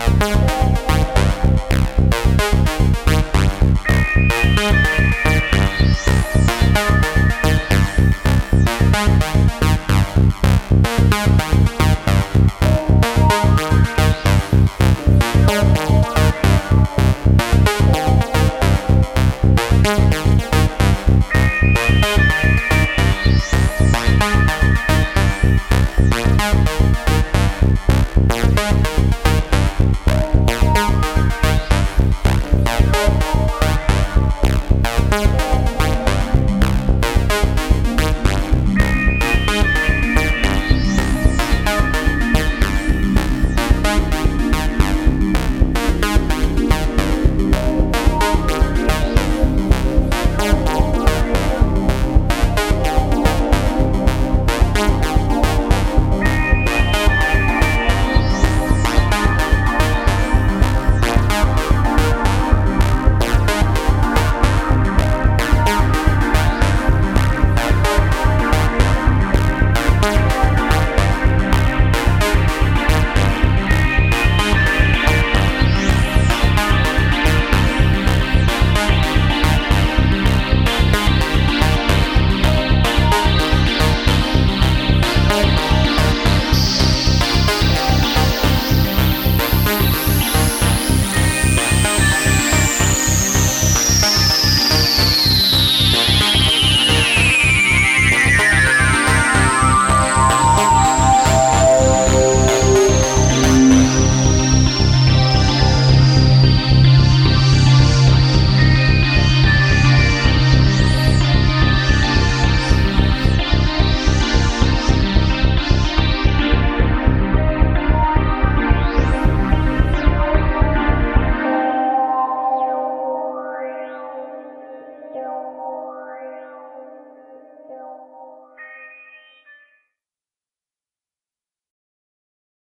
Thank Música